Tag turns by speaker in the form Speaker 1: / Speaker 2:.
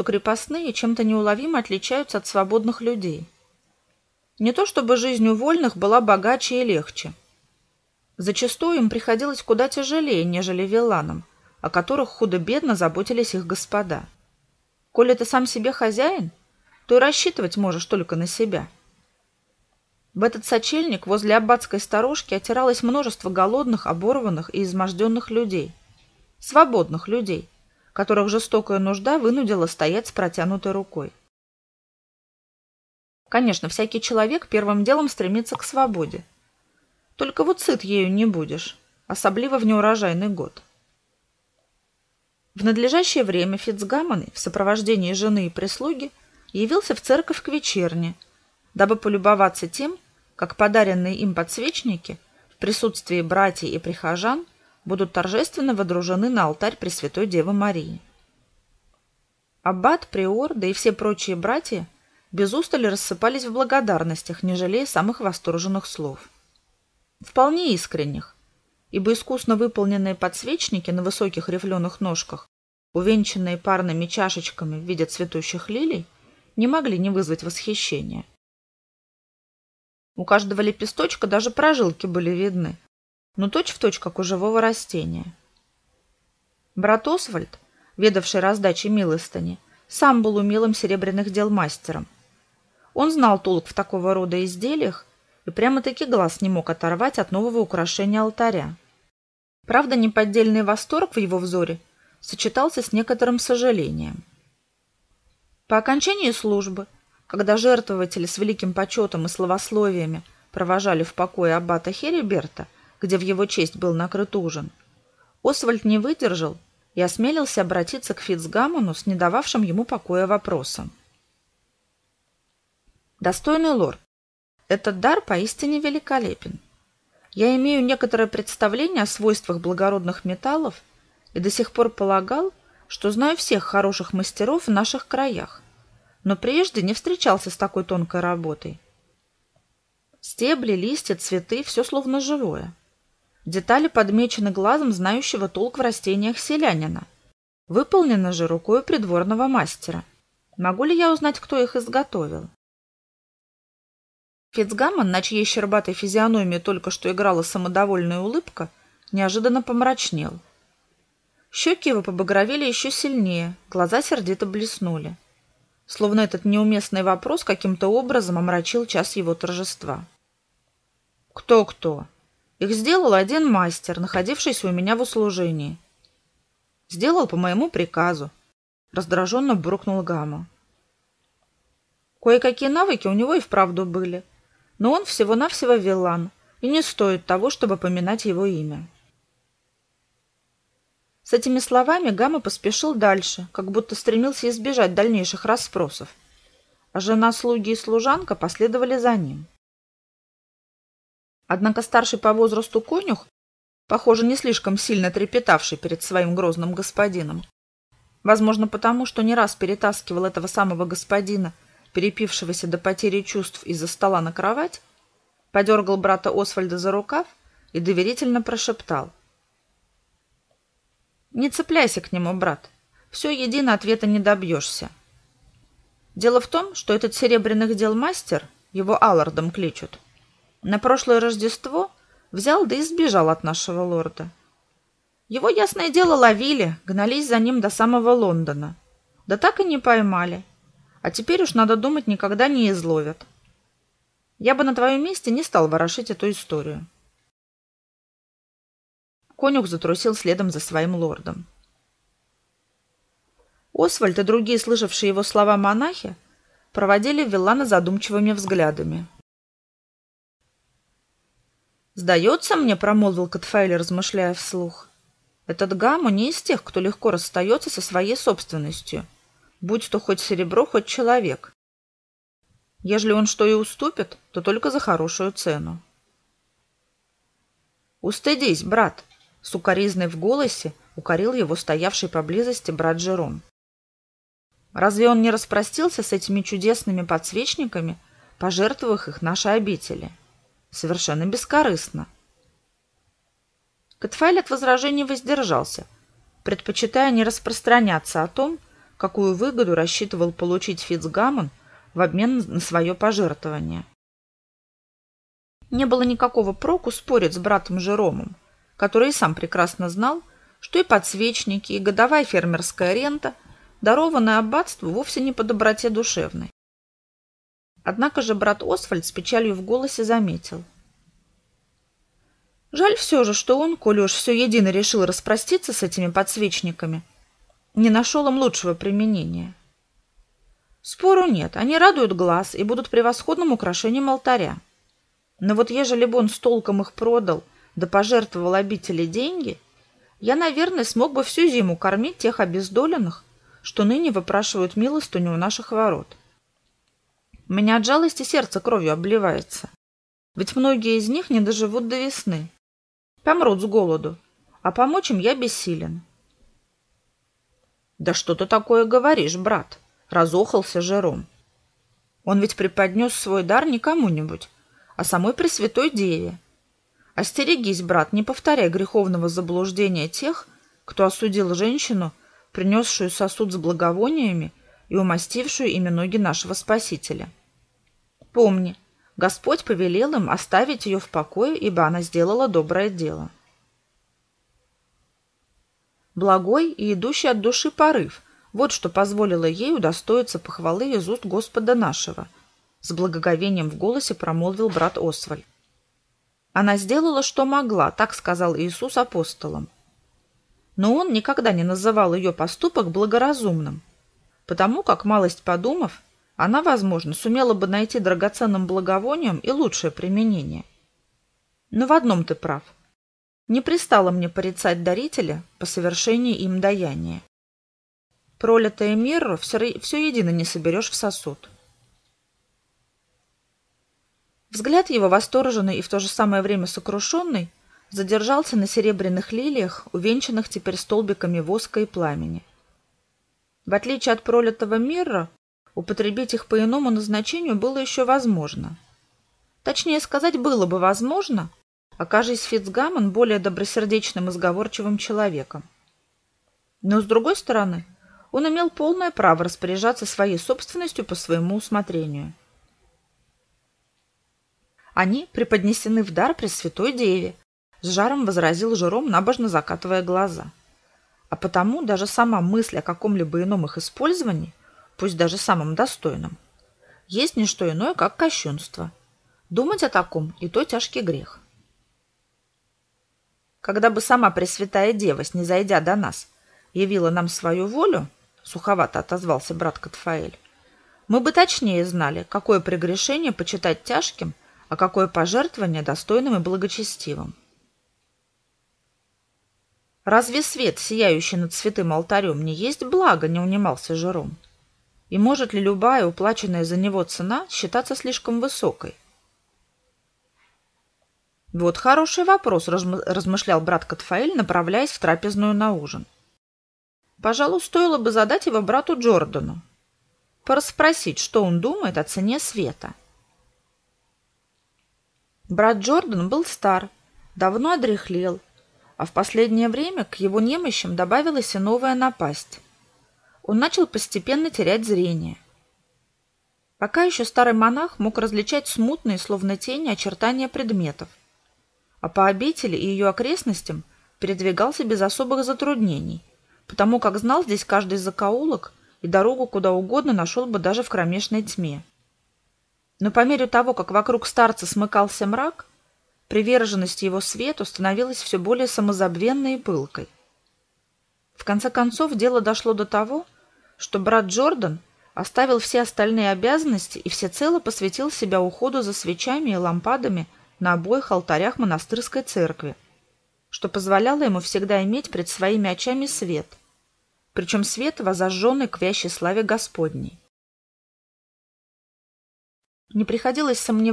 Speaker 1: что крепостные чем-то неуловимо отличаются от свободных людей. Не то чтобы жизнь у вольных была богаче и легче. Зачастую им приходилось куда тяжелее, нежели вилланам, о которых худо-бедно заботились их господа. Коли ты сам себе хозяин, то и рассчитывать можешь только на себя. В этот сочельник возле аббатской сторожки отиралось множество голодных, оборванных и изможденных людей. Свободных людей, которых жестокая нужда вынудила стоять с протянутой рукой. Конечно, всякий человек первым делом стремится к свободе – только вот сыт ею не будешь, особливо в неурожайный год. В надлежащее время Фицгаммон в сопровождении жены и прислуги явился в церковь к вечерне, дабы полюбоваться тем, как подаренные им подсвечники в присутствии братьев и прихожан будут торжественно водружены на алтарь Пресвятой Девы Марии. Аббат, приор, да и все прочие братья без устали рассыпались в благодарностях, не жалея самых восторженных слов вполне искренних, ибо искусно выполненные подсвечники на высоких рифленых ножках, увенчанные парными чашечками в виде цветущих лилий, не могли не вызвать восхищения. У каждого лепесточка даже прожилки были видны, но точь-в-точь, как у живого растения. Брат Освальд, ведавший раздачей милостыни, сам был умелым серебряных дел мастером. Он знал толк в такого рода изделиях и прямо-таки глаз не мог оторвать от нового украшения алтаря. Правда, неподдельный восторг в его взоре сочетался с некоторым сожалением. По окончании службы, когда жертвователи с великим почетом и словословиями провожали в покое аббата Хериберта, где в его честь был накрыт ужин, Освальд не выдержал и осмелился обратиться к Фицгаммону с не дававшим ему покоя вопросом. «Достойный лорд, этот дар поистине великолепен. Я имею некоторое представление о свойствах благородных металлов и до сих пор полагал, что знаю всех хороших мастеров в наших краях, но прежде не встречался с такой тонкой работой. Стебли, листья, цветы – все словно живое. Детали подмечены глазом знающего толк в растениях селянина. Выполнено же рукой придворного мастера. Могу ли я узнать, кто их изготовил? Фицгаммон, на чьей щербатой физиономии только что играла самодовольная улыбка, неожиданно помрачнел. Щеки его побагровели еще сильнее, глаза сердито блеснули. Словно этот неуместный вопрос каким-то образом омрачил час его торжества. «Кто-кто?» Их сделал один мастер, находившийся у меня в услужении. Сделал по моему приказу. Раздраженно буркнул Гамма. Кое-какие навыки у него и вправду были но он всего-навсего виллан, и не стоит того, чтобы поминать его имя. С этими словами Гамма поспешил дальше, как будто стремился избежать дальнейших расспросов, а жена, слуги и служанка последовали за ним. Однако старший по возрасту конюх, похоже, не слишком сильно трепетавший перед своим грозным господином, возможно, потому, что не раз перетаскивал этого самого господина – перепившегося до потери чувств из-за стола на кровать, подергал брата Освальда за рукав и доверительно прошептал. «Не цепляйся к нему, брат. Все едино ответа не добьешься. Дело в том, что этот серебряных дел мастер, его Аллардом кличут, на прошлое Рождество взял да и сбежал от нашего лорда. Его, ясное дело, ловили, гнались за ним до самого Лондона. Да так и не поймали. А теперь уж, надо думать, никогда не изловят. Я бы на твоем месте не стал ворошить эту историю. Конюх затрусил следом за своим лордом. Освальд и другие, слышавшие его слова монахи, проводили Виллана задумчивыми взглядами. «Сдается мне», — промолвил Катфаэль, размышляя вслух, — «этот Гамму не из тех, кто легко расстается со своей собственностью» будь то хоть серебро, хоть человек. Ежели он что и уступит, то только за хорошую цену. «Устыдись, брат!» — с укоризной в голосе укорил его стоявший поблизости брат Жером. «Разве он не распростился с этими чудесными подсвечниками, пожертвовав их нашей обители? Совершенно бескорыстно». Катфаэль от возражений воздержался, предпочитая не распространяться о том, какую выгоду рассчитывал получить Фицгаммон в обмен на свое пожертвование. Не было никакого проку спорить с братом Жеромом, который и сам прекрасно знал, что и подсвечники, и годовая фермерская рента, дарованная аббатству, вовсе не по доброте душевной. Однако же брат Освальд с печалью в голосе заметил. Жаль все же, что он, коли уж все едино решил распроститься с этими подсвечниками, не нашел им лучшего применения. Спору нет, они радуют глаз и будут превосходным украшением алтаря. Но вот ежели бы он с толком их продал, да пожертвовал обители деньги, я, наверное, смог бы всю зиму кормить тех обездоленных, что ныне выпрашивают милостыню у наших ворот. У меня от жалости сердце кровью обливается. Ведь многие из них не доживут до весны. Помрут с голоду, а помочь им я бессилен. «Да что ты такое говоришь, брат?» — разохался Жером. «Он ведь преподнес свой дар не кому-нибудь, а самой Пресвятой Деве. Остерегись, брат, не повторяй греховного заблуждения тех, кто осудил женщину, принесшую сосуд с благовониями и умастившую ими ноги нашего Спасителя. Помни, Господь повелел им оставить ее в покое, ибо она сделала доброе дело. Благой и идущий от души порыв – вот что позволило ей удостоиться похвалы из уст Господа нашего. С благоговением в голосе промолвил брат Освальд. Она сделала, что могла, так сказал Иисус апостолам. Но он никогда не называл ее поступок благоразумным, потому как, малость подумав, она, возможно, сумела бы найти драгоценным благовонием и лучшее применение. Но в одном ты прав. Не пристало мне порицать дарителя по совершении им даяния. Пролитое миру все, все едино не соберешь в сосуд. Взгляд его, восторженный и в то же самое время сокрушенный, задержался на серебряных лилиях, увенчанных теперь столбиками воска и пламени. В отличие от пролитого мира, Употребить их по иному назначению было еще возможно. Точнее сказать, было бы возможно, окажись Фицгаммон более добросердечным и сговорчивым человеком. Но, с другой стороны, он имел полное право распоряжаться своей собственностью по своему усмотрению. Они преподнесены в дар Пресвятой Деве, с жаром возразил Жером, набожно закатывая глаза. А потому даже сама мысль о каком-либо ином их использовании пусть даже самым достойным, есть не что иное, как кощунство. Думать о таком и то тяжкий грех. Когда бы сама Пресвятая Дева, снизойдя до нас, явила нам свою волю, суховато отозвался брат Катфаэль, мы бы точнее знали, какое прегрешение почитать тяжким, а какое пожертвование достойным и благочестивым. «Разве свет, сияющий над святым алтарем, не есть благо?» – не унимался Жером. И может ли любая уплаченная за него цена считаться слишком высокой? Вот хороший вопрос, размышлял брат Катфаэль, направляясь в трапезную на ужин. Пожалуй, стоило бы задать его брату Джордану. Порасспросить, что он думает о цене света. Брат Джордан был стар, давно одряхлел, а в последнее время к его немощам добавилась и новая напасть он начал постепенно терять зрение. Пока еще старый монах мог различать смутные, словно тени, очертания предметов, а по обители и ее окрестностям передвигался без особых затруднений, потому как знал здесь каждый закоулок и дорогу куда угодно нашел бы даже в кромешной тьме. Но по мере того, как вокруг старца смыкался мрак, приверженность его свету становилась все более самозабвенной и пылкой. В конце концов, дело дошло до того, что брат Джордан оставил все остальные обязанности и всецело посвятил себя уходу за свечами и лампадами на обоих алтарях монастырской церкви, что позволяло ему всегда иметь пред своими очами свет, причем свет, возожженный к вящей славе Господней. Не приходилось сомневаться,